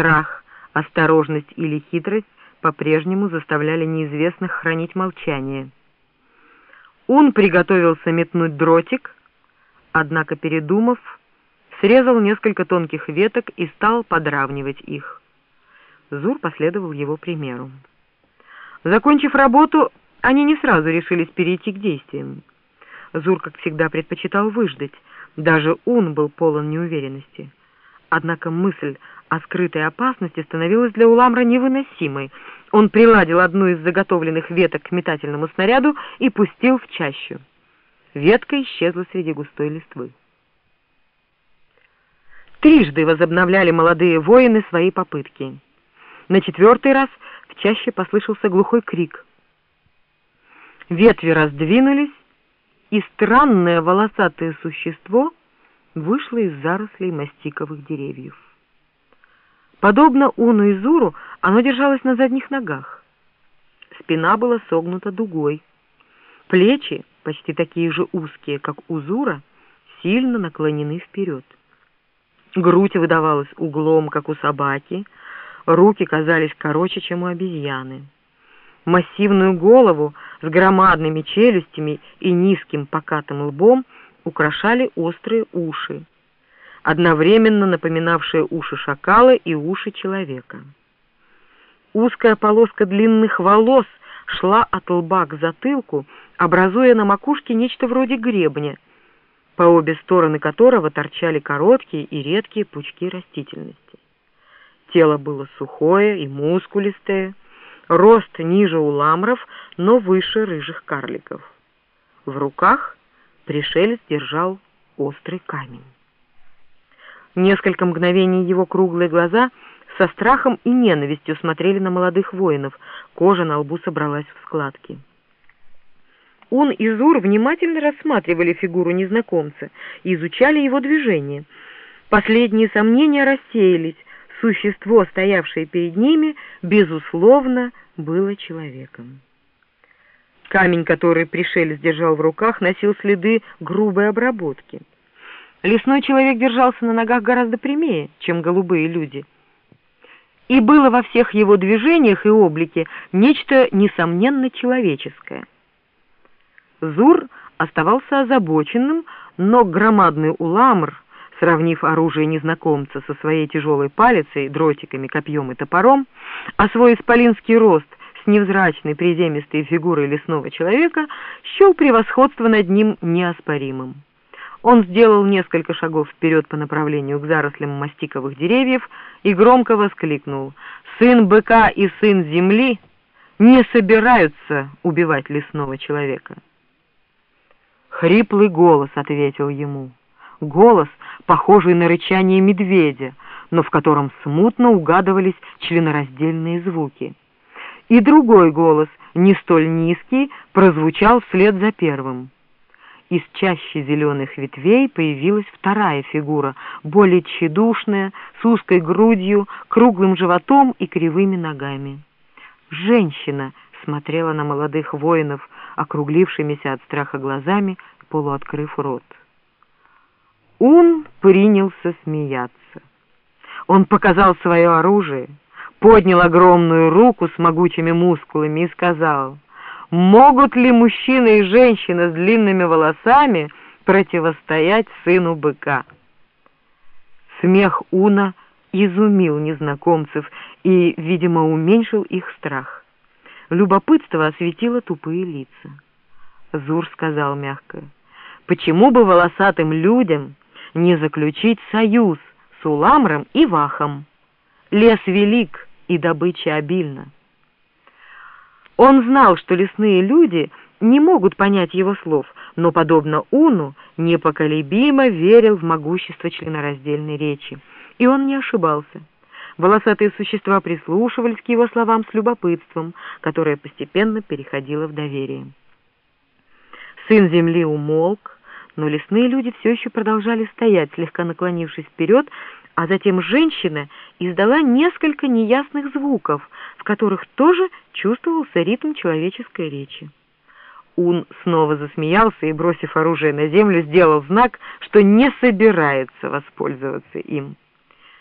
Страх, осторожность или хитрость по-прежнему заставляли неизвестных хранить молчание. Он приготовился метнуть дротик, однако, передумав, срезал несколько тонких веток и стал подравнивать их. Зур последовал его примеру. Закончив работу, они не сразу решились перейти к действиям. Зур, как всегда, предпочитал выждать, даже он был полон неуверенности. Однако мысль о скрытой опасности становилась для Уламра невыносимой. Он приладил одну из заготовленных веток к метательному снаряду и пустил в чащу. Ветка исчезла среди густой листвы. Трижды возобновляли молодые воины свои попытки. На четвертый раз в чаще послышался глухой крик. Ветви раздвинулись, и странное волосатое существо вышло из зарослей мастиковых деревьев. Подобно Уну и Зуру, оно держалось на задних ногах. Спина была согнута дугой. Плечи, почти такие же узкие, как у Зура, сильно наклонены вперед. Грудь выдавалась углом, как у собаки, руки казались короче, чем у обезьяны. Массивную голову с громадными челюстями и низким покатым лбом украшали острые уши, одновременно напоминавшие уши шакала и уши человека. Узкая полоска длинных волос шла от лба к затылку, образуя на макушке нечто вроде гребня, по обе стороны которого торчали короткие и редкие пучки растительности. Тело было сухое и мускулистое, рост ниже у ламров, но выше рыжих карликов. В руках пришелец держал острый камень. Несколько мгновений его круглые глаза со страхом и ненавистью смотрели на молодых воинов, кожа на лбу собралась в складки. Он и Зур внимательно рассматривали фигуру незнакомца и изучали его движения. Последние сомнения рассеялись, существо, стоявшее перед ними, безусловно, было человеком. Камень, который пришелец держал в руках, носил следы грубой обработки. Лесной человек держался на ногах гораздо прямее, чем голубые люди. И было во всех его движениях и облике нечто несомненно человеческое. Зур оставался озабоченным, но громадный уламр — сравнив оружие незнакомца со своей тяжелой палицей, дротиками, копьем и топором, а свой исполинский рост с невзрачной приземистой фигурой лесного человека, счел превосходство над ним неоспоримым. Он сделал несколько шагов вперед по направлению к зарослям мастиковых деревьев и громко воскликнул «Сын быка и сын земли не собираются убивать лесного человека». Хриплый голос ответил ему голос, похожий на рычание медведя, но в котором смутно угадывались членораздельные звуки. И другой голос, не столь низкий, прозвучал вслед за первым. Из чащи зеленых ветвей появилась вторая фигура, более тщедушная, с узкой грудью, круглым животом и кривыми ногами. Женщина смотрела на молодых воинов, округлившимися от страха глазами, полуоткрыв рот. Он принялся смеяться. Он показал свое оружие, поднял огромную руку с могучими мускулами и сказал, «Могут ли мужчина и женщина с длинными волосами противостоять сыну быка?» Смех Уна изумил незнакомцев и, видимо, уменьшил их страх. Любопытство осветило тупые лица. Зур сказал мягко, «Почему бы волосатым людям...» не заключить союз с Уламром и Вахом. Лес велик и добыча обильна. Он знал, что лесные люди не могут понять его слов, но, подобно Уну, непоколебимо верил в могущество членораздельной речи. И он не ошибался. Волосатые существа прислушивались к его словам с любопытством, которое постепенно переходило в доверие. Сын земли умолк, но лесные люди все еще продолжали стоять, слегка наклонившись вперед, а затем женщина издала несколько неясных звуков, в которых тоже чувствовался ритм человеческой речи. Ун снова засмеялся и, бросив оружие на землю, сделал знак, что не собирается воспользоваться им.